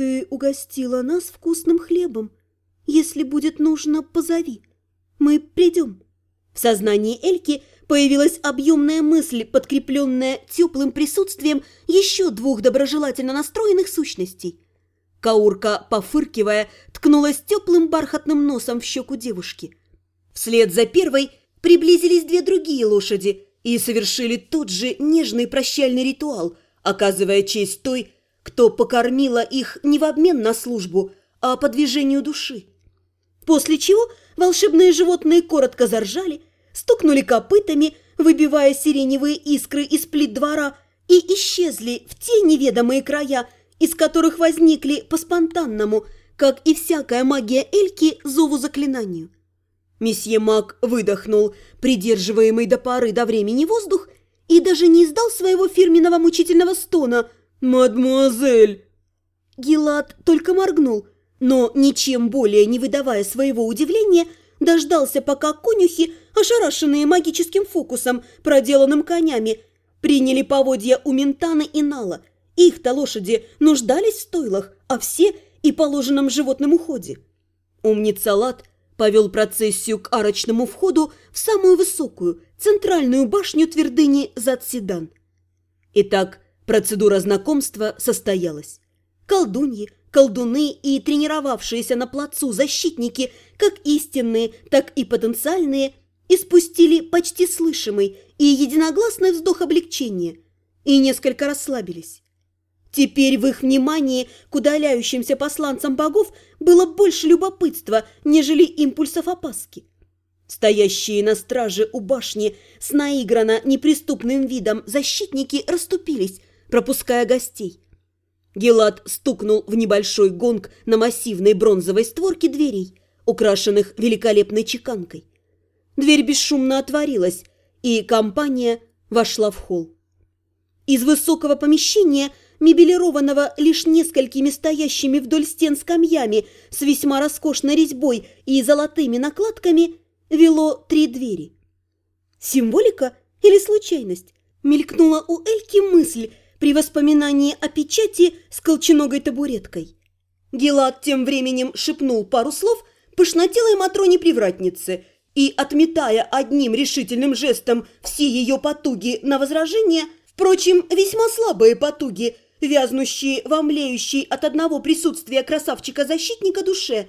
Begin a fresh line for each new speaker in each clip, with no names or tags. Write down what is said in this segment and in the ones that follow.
«Ты угостила нас вкусным хлебом. Если будет нужно, позови. Мы придем». В сознании Эльки появилась объемная мысль, подкрепленная теплым присутствием еще двух доброжелательно настроенных сущностей. Каурка, пофыркивая, ткнулась теплым бархатным носом в щеку девушки. Вслед за первой приблизились две другие лошади и совершили тот же нежный прощальный ритуал, оказывая честь той, кто покормила их не в обмен на службу, а по движению души. После чего волшебные животные коротко заржали, стукнули копытами, выбивая сиреневые искры из плит двора, и исчезли в те неведомые края, из которых возникли по спонтанному, как и всякая магия Эльки, зову заклинанию. Месье Мак выдохнул, придерживаемый до поры до времени воздух, и даже не издал своего фирменного мучительного стона «Мадемуазель!». Гилад только моргнул, но, ничем более не выдавая своего удивления, дождался, пока конюхи, ошарашенные магическим фокусом, проделанным конями, приняли поводья у Ментана и Нала. Их-то лошади нуждались в стойлах, а все и положенном животном уходе. Умница Лад повел процессию к арочному входу в самую высокую, центральную башню твердыни Затседан. Итак, процедура знакомства состоялась. Колдуньи, колдуны и тренировавшиеся на плацу защитники, как истинные, так и потенциальные, испустили почти слышимый и единогласный вздох облегчения и несколько расслабились. Теперь в их внимании к удаляющимся посланцам богов было больше любопытства, нежели импульсов опаски. Стоящие на страже у башни с наигранно неприступным видом защитники расступились, пропуская гостей. Гелат стукнул в небольшой гонг на массивной бронзовой створке дверей, украшенных великолепной чеканкой. Дверь бесшумно отворилась, и компания вошла в холл. Из высокого помещения – мебелированного лишь несколькими стоящими вдоль стен скамьями с весьма роскошной резьбой и золотыми накладками, вело три двери. Символика или случайность? Мелькнула у Эльки мысль при воспоминании о печати с колченогой табуреткой. Гелат тем временем шепнул пару слов пышнотелой Матроне-привратнице и, отметая одним решительным жестом все ее потуги на возражение, впрочем, весьма слабые потуги – вязнущий во млеющей от одного присутствия красавчика-защитника душе,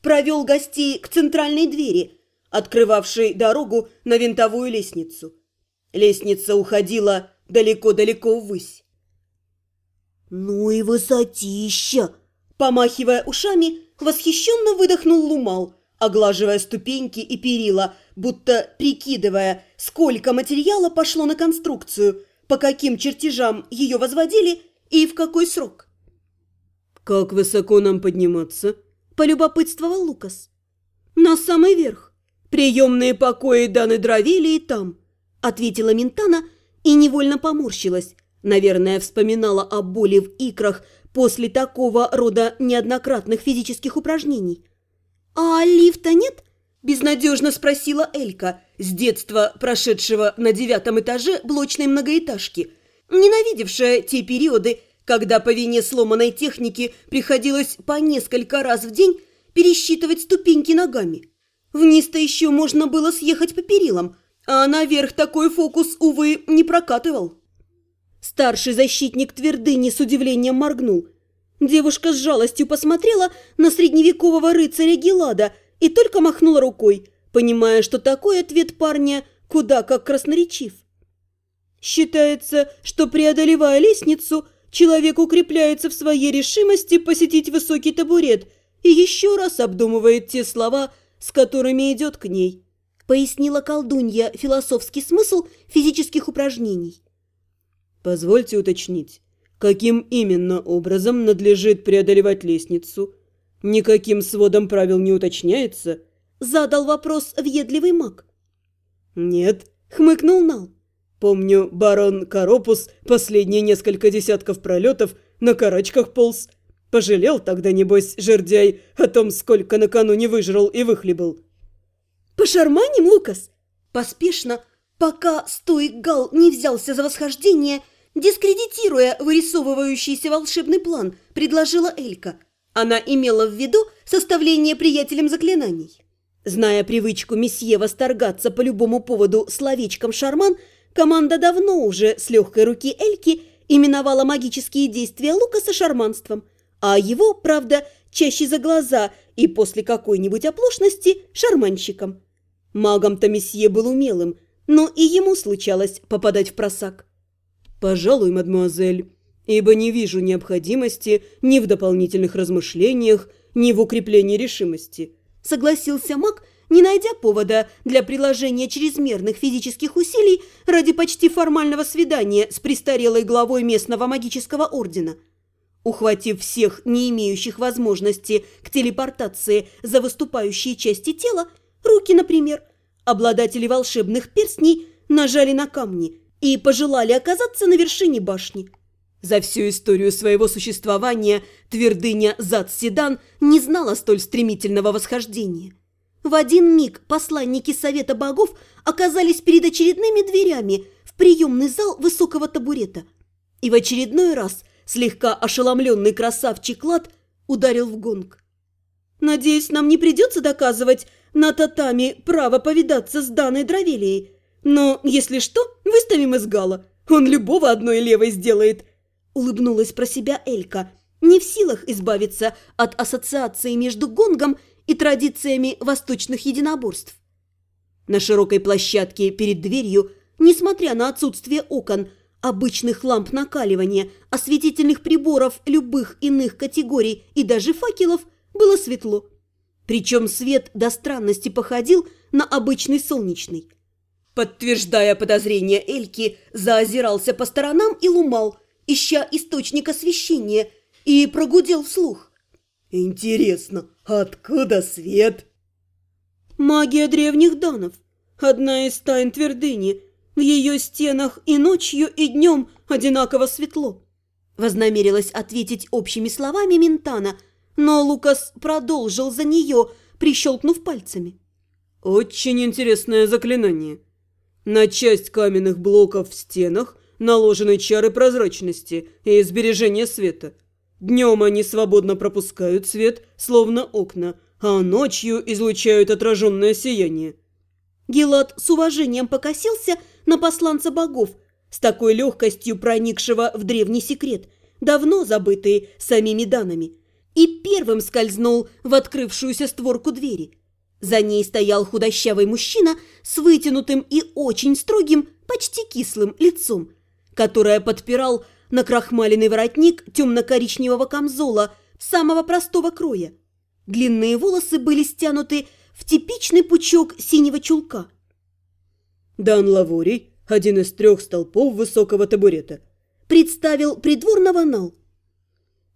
провел гостей к центральной двери, открывавшей дорогу на винтовую лестницу. Лестница уходила далеко-далеко ввысь. «Ну и высотища!» Помахивая ушами, восхищенно выдохнул Лумал, оглаживая ступеньки и перила, будто прикидывая, сколько материала пошло на конструкцию, по каким чертежам ее возводили – и в какой срок?
«Как высоко нам подниматься?»
– полюбопытствовал Лукас. «На самый верх. Приемные покои Даны Дровели и там», – ответила Ментана и невольно поморщилась. Наверное, вспоминала о боли в икрах после такого рода неоднократных физических упражнений. «А лифта нет?» – безнадежно спросила Элька, с детства прошедшего на девятом этаже блочной многоэтажки – ненавидевшая те периоды, когда по вине сломанной техники приходилось по несколько раз в день пересчитывать ступеньки ногами. Вниз-то еще можно было съехать по перилам, а наверх такой фокус, увы, не прокатывал. Старший защитник твердыни с удивлением моргнул. Девушка с жалостью посмотрела на средневекового рыцаря Гелада и только махнула рукой, понимая, что такой ответ парня куда как красноречив. Считается, что преодолевая лестницу, человек укрепляется в своей решимости посетить высокий табурет и еще раз обдумывает те слова, с которыми идет к ней. Пояснила колдунья философский смысл физических упражнений.
Позвольте уточнить, каким именно образом надлежит преодолевать лестницу? Никаким сводом правил не уточняется?
Задал вопрос въедливый маг.
Нет,
хмыкнул Нал.
Помню, барон Каропус последние несколько десятков пролетов на карачках полз. Пожалел тогда, небось, жердяй о том, сколько накануне выжрал и выхлебал.
«Пошарманим, Лукас?» Поспешно, пока стоик Гал не взялся за восхождение, дискредитируя вырисовывающийся волшебный план, предложила Элька. Она имела в виду составление приятелем заклинаний. Зная привычку месье восторгаться по любому поводу словечком «шарман», команда давно уже с легкой руки Эльки именовала магические действия Лукаса шарманством, а его, правда, чаще за глаза и после какой-нибудь оплошности шарманщиком. Магом-то месье был умелым, но и ему случалось попадать в просак.
«Пожалуй, мадемуазель, ибо не вижу необходимости ни в дополнительных размышлениях, ни в укреплении решимости»,
согласился маг, не найдя повода для приложения чрезмерных физических усилий ради почти формального свидания с престарелой главой местного магического ордена. Ухватив всех, не имеющих возможности к телепортации за выступающие части тела, руки, например, обладатели волшебных перстней нажали на камни и пожелали оказаться на вершине башни. За всю историю своего существования твердыня Зад-Седан не знала столь стремительного восхождения. В один миг посланники Совета Богов оказались перед очередными дверями в приемный зал высокого табурета. И в очередной раз слегка ошеломленный красавчик Лад ударил в гонг. «Надеюсь, нам не придется доказывать на татами право повидаться с данной Дравелией. Но, если что, выставим из Гала. Он любого одной левой сделает», – улыбнулась про себя Элька, не в силах избавиться от ассоциации между гонгом и традициями восточных единоборств. На широкой площадке перед дверью, несмотря на отсутствие окон, обычных ламп накаливания, осветительных приборов любых иных категорий и даже факелов, было светло. Причем свет до странности походил на обычный солнечный. Подтверждая подозрения Эльки, заозирался по сторонам и лумал, ища источник освещения, и прогудел вслух.
«Интересно, откуда свет?»
«Магия древних данов. Одна из тайн твердыни. В ее стенах и ночью, и днем одинаково светло». Вознамерилась ответить общими словами Ментана – но Лукас продолжил за нее, прищелкнув пальцами.
«Очень интересное заклинание. На часть каменных блоков в стенах наложены чары прозрачности и сбережения света. Днем они свободно пропускают свет, словно окна, а ночью излучают отраженное сияние».
Гелат с уважением покосился на посланца богов, с такой легкостью проникшего в древний секрет, давно забытый самими данными – и первым скользнул в открывшуюся створку двери. За ней стоял худощавый мужчина с вытянутым и очень строгим, почти кислым лицом, которое подпирал накрахмаленный воротник темно-коричневого камзола самого простого кроя. Длинные волосы были стянуты в типичный пучок синего чулка.
«Дан Лаворий, один из трех столпов высокого табурета»,
представил придворного Нал.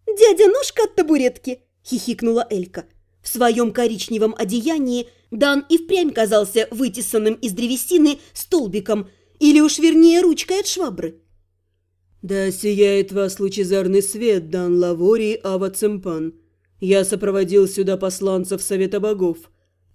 «Дядя ножка от табуретки!» – хихикнула Элька. В своем коричневом одеянии Дан и впрямь казался вытесанным из древесины столбиком или уж вернее ручкой от швабры.
«Да сияет вас лучезарный свет, Дан Лавори Ава Цемпан. Я сопроводил сюда посланцев Совета Богов.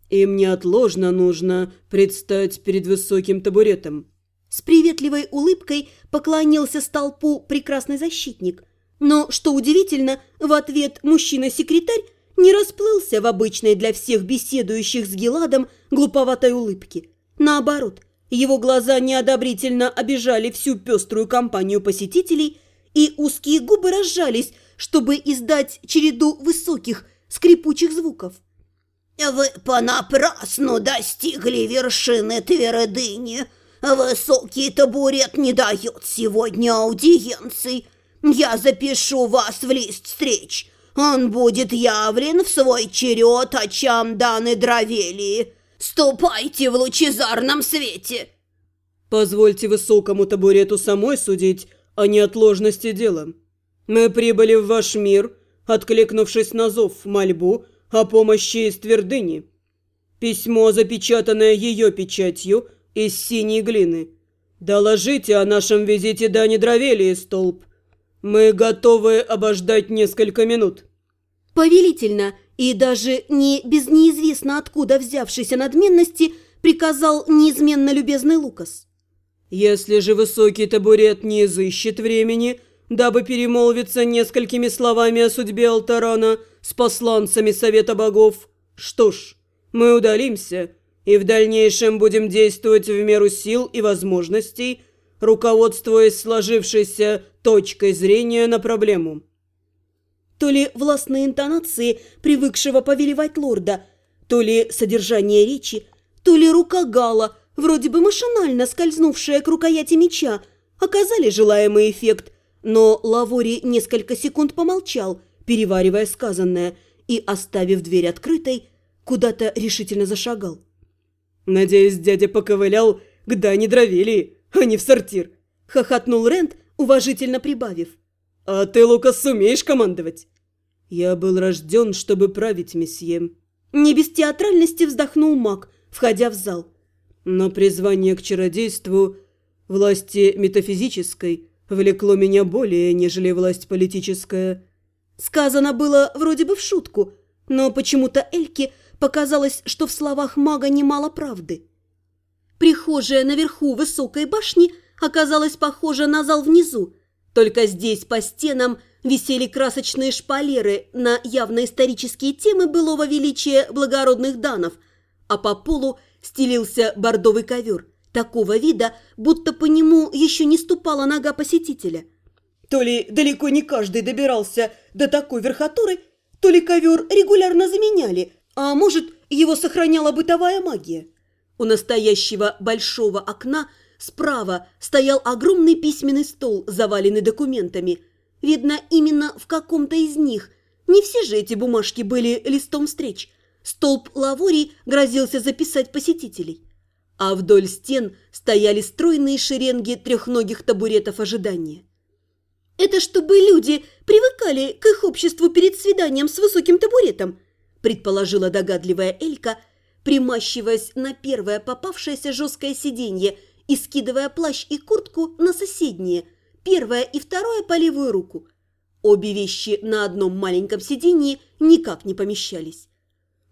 Им неотложно нужно предстать перед высоким табуретом».
С приветливой улыбкой поклонился столпу прекрасный защитник – но, что удивительно, в ответ мужчина-секретарь не расплылся в обычной для всех беседующих с Геладом глуповатой улыбке. Наоборот, его глаза неодобрительно обижали всю пеструю компанию посетителей, и узкие губы разжались, чтобы издать череду высоких, скрипучих звуков.
«Вы понапрасну достигли вершины Твердыни. Высокий табурет не дает сегодня аудиенций». Я запишу вас в лист встреч. Он будет явлен в свой черед очам Даны Дравелии. Ступайте в лучезарном свете!»
«Позвольте высокому табурету самой судить о неотложности дела. Мы прибыли в ваш мир, откликнувшись на зов мольбу о помощи из твердыни. Письмо, запечатанное ее печатью из синей глины. Доложите о нашем визите Дани Дравелии, столб. «Мы готовы обождать несколько минут».
Повелительно и даже не без неизвестно откуда взявшейся надменности приказал неизменно любезный Лукас.
Если же высокий табурет не изыщет времени, дабы перемолвиться несколькими словами о судьбе Алтарана с посланцами Совета Богов, что ж, мы удалимся и в дальнейшем будем действовать в меру сил и возможностей, руководствуясь сложившейся точкой зрения на проблему.
То ли властные интонации привыкшего повелевать лорда, то ли содержание речи, то ли рука Гала, вроде бы машинально скользнувшая к рукояти меча, оказали желаемый эффект, но Лавори несколько секунд помолчал, переваривая сказанное, и, оставив дверь открытой, куда-то решительно зашагал.
«Надеюсь, дядя поковылял к Дане Дровели, а не в сортир», — хохотнул Рент, уважительно прибавив. «А ты, Лукас, сумеешь командовать?» «Я был рожден, чтобы править, месье».
Не без театральности вздохнул маг, входя в зал.
«Но призвание к чародейству, власти метафизической, влекло меня более, нежели власть политическая».
Сказано было вроде бы в шутку, но почему-то Эльке показалось, что в словах мага немало правды. Прихожая наверху высокой башни оказалась похожа на зал внизу, только здесь по стенам висели красочные шпалеры на явно исторические темы былого величия благородных данов, а по полу стелился бордовый ковер, такого вида, будто по нему еще не ступала нога посетителя.
То ли далеко не каждый добирался до такой верхотуры, то ли ковер регулярно заменяли, а может, его сохраняла бытовая магия.
У настоящего большого окна справа стоял огромный письменный стол, заваленный документами. Видно, именно в каком-то из них. Не все же эти бумажки были листом встреч. Столб лаворий грозился записать посетителей. А вдоль стен стояли стройные шеренги трехногих табуретов ожидания. «Это чтобы люди привыкали к их обществу перед свиданием с высоким табуретом», предположила догадливая Элька – примащиваясь на первое попавшееся жесткое сиденье и скидывая плащ и куртку на соседние, первое и второе по левую руку. Обе вещи на одном маленьком сиденье никак не помещались.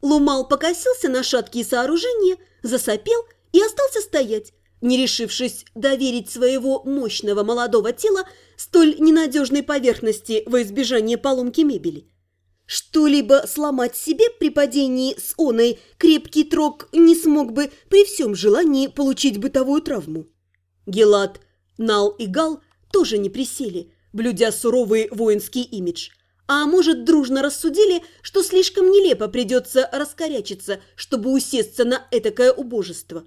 Лумал покосился на шаткие сооружения, засопел и остался стоять, не решившись доверить своего мощного молодого тела столь ненадежной поверхности во избежание поломки мебели. Что-либо сломать себе при падении с оной крепкий трог не смог бы при всем желании получить бытовую травму. Гелат, Нал и Гал тоже не присели, блюдя суровый воинский имидж. А может, дружно рассудили, что слишком нелепо придется раскорячиться, чтобы усесться на этакое убожество.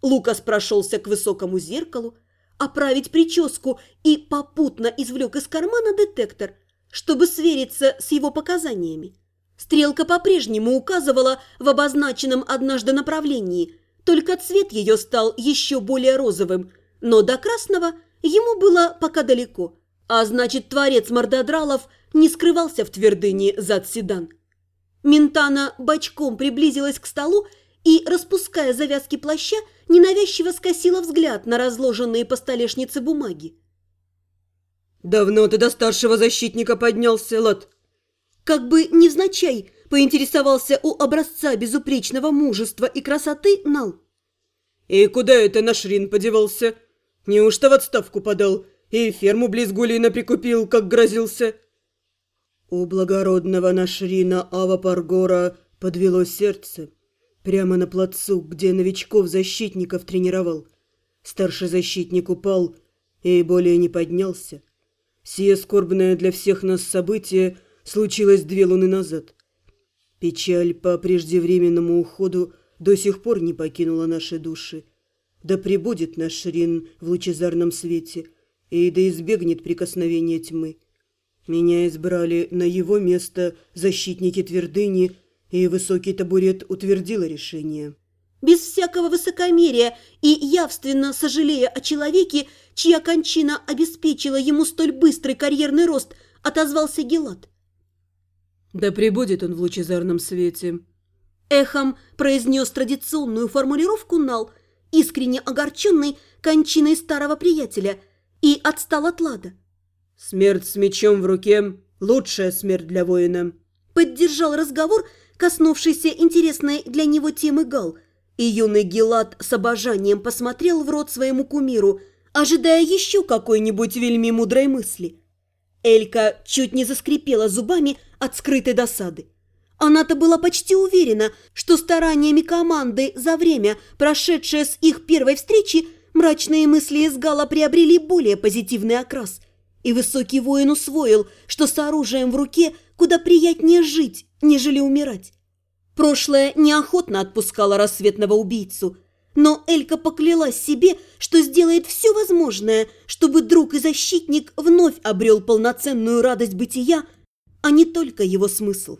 Лукас прошелся к высокому зеркалу, оправить прическу и попутно извлек из кармана детектор – чтобы свериться с его показаниями. Стрелка по-прежнему указывала в обозначенном однажды направлении, только цвет ее стал еще более розовым, но до красного ему было пока далеко, а значит, творец мордодралов не скрывался в твердыне зад седан. Ментана бочком приблизилась к столу и, распуская завязки плаща, ненавязчиво скосила взгляд на разложенные по столешнице бумаги.
«Давно ты до старшего защитника поднялся, Лот?»
Как бы невзначай поинтересовался у образца безупречного мужества и красоты Нал.
«И куда это наш Рин подевался? Неужто в отставку подал и ферму близ Гулина прикупил, как грозился?» У благородного Нашрина Ава Паргора подвело сердце. Прямо на плацу, где новичков-защитников тренировал. Старший защитник упал и более не поднялся. Сие скорбное для всех нас событие случилось две луны назад. Печаль по преждевременному уходу до сих пор не покинула наши души. Да пребудет наш Шрин в лучезарном свете, и да избегнет прикосновения тьмы. Меня избрали на его место защитники твердыни, и высокий табурет утвердила решение
без всякого высокомерия и явственно сожалея о человеке, чья кончина обеспечила ему столь быстрый карьерный рост, отозвался Гелат.
«Да пребудет он в лучезарном свете», —
эхом произнес традиционную формулировку Нал, искренне огорченный кончиной старого приятеля, и отстал от лада.
«Смерть с мечом в руке — лучшая смерть для воина», —
поддержал разговор, коснувшийся интересной для него темы Гал — И юный Гелат с обожанием посмотрел в рот своему кумиру, ожидая еще какой-нибудь вельми мудрой мысли. Элька чуть не заскрипела зубами от скрытой досады. Она-то была почти уверена, что стараниями команды за время, прошедшее с их первой встречи, мрачные мысли из Гала приобрели более позитивный окрас. И высокий воин усвоил, что с оружием в руке куда приятнее жить, нежели умирать. Прошлое неохотно отпускало рассветного убийцу, но Элька поклялась себе, что сделает все возможное, чтобы друг и защитник вновь обрел полноценную радость бытия, а не только его смысл.